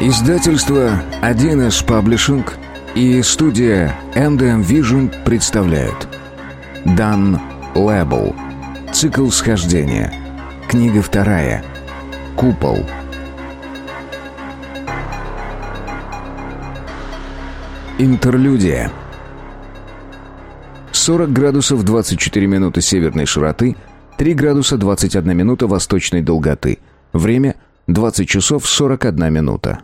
Издательство 1С Паблишинг и студия MDM Vision представляют. Дан Лэбл. Цикл схождения. Книга вторая. Купол Интерлюдия 40 градусов 24 минуты северной широты 3 градуса 21 минута восточной долготы Время 20 часов 41 минута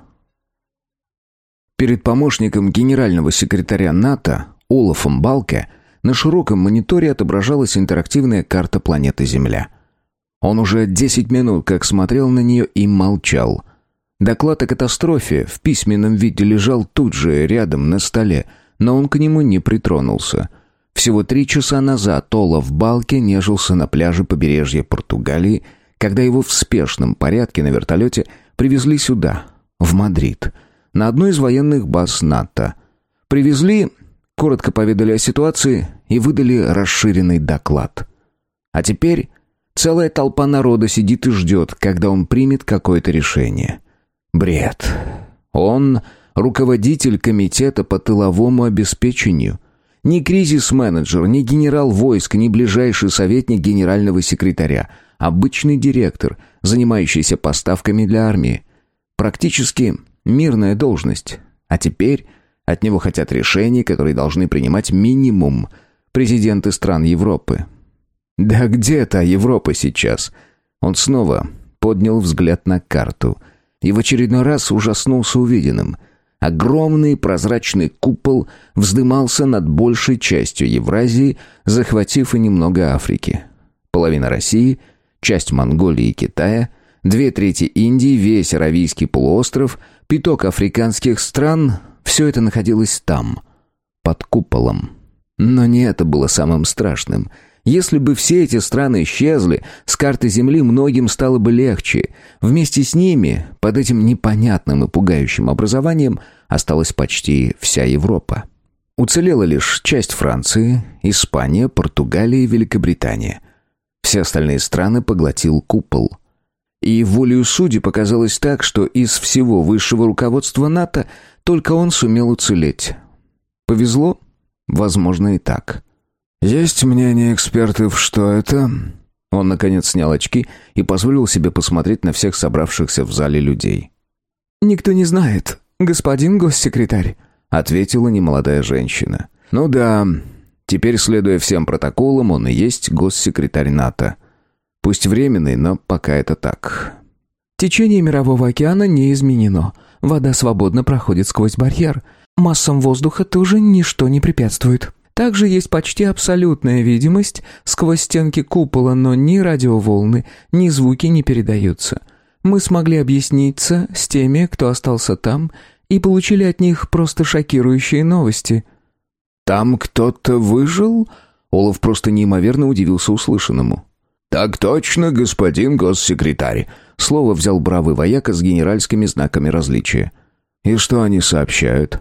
Перед помощником генерального секретаря НАТО Олафом Балке на широком мониторе отображалась интерактивная карта планеты Земля. Он уже 10 минут как смотрел на нее и молчал. Доклад о катастрофе в письменном виде лежал тут же, рядом, на столе, но он к нему не притронулся. Всего три часа назад Олаф Балке нежился на пляже побережья Португалии, когда его в спешном порядке на вертолете привезли сюда, в Мадрид – на одной из военных баз НАТО. Привезли, коротко поведали о ситуации и выдали расширенный доклад. А теперь целая толпа народа сидит и ждет, когда он примет какое-то решение. Бред. Он руководитель комитета по тыловому обеспечению. Ни кризис-менеджер, ни генерал войск, ни ближайший советник генерального секретаря. Обычный директор, занимающийся поставками для армии. Практически мирная должность. А теперь от него хотят решений, которые должны принимать минимум президенты стран Европы. Да где та Европа сейчас? Он снова поднял взгляд на карту и в очередной раз ужаснулся увиденным. Огромный прозрачный купол вздымался над большей частью Евразии, захватив и немного Африки. Половина России, часть Монголии и Китая, две трети Индии, весь Аравийский полуостров — Пяток африканских стран, все это находилось там, под куполом. Но не это было самым страшным. Если бы все эти страны исчезли, с карты Земли многим стало бы легче. Вместе с ними, под этим непонятным и пугающим образованием, осталась почти вся Европа. Уцелела лишь часть Франции, Испания, Португалия и Великобритания. Все остальные страны поглотил купол – и волею судьи показалось так, что из всего высшего руководства НАТО только он сумел уцелеть. Повезло? Возможно и так. Есть мнение экспертов, что это... Он, наконец, снял очки и позволил себе посмотреть на всех собравшихся в зале людей. «Никто не знает, господин госсекретарь», — ответила немолодая женщина. «Ну да, теперь, следуя всем протоколам, он и есть госсекретарь НАТО. Пусть временный, но пока это так. Течение Мирового океана не изменено. Вода свободно проходит сквозь барьер. Массам воздуха тоже ничто не препятствует. Также есть почти абсолютная видимость сквозь стенки купола, но ни радиоволны, ни звуки не передаются. Мы смогли объясниться с теми, кто остался там, и получили от них просто шокирующие новости. «Там кто-то выжил?» Олаф просто неимоверно удивился услышанному. «Так точно, господин госсекретарь», — слово взял бравый вояка с генеральскими знаками различия. «И что они сообщают?»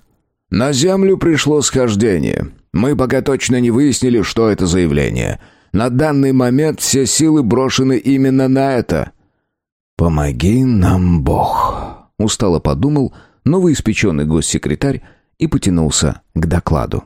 «На землю пришло схождение. Мы пока точно не выяснили, что это за явление. На данный момент все силы брошены именно на это». «Помоги нам, Бог», — устало подумал новоиспеченный госсекретарь и потянулся к докладу.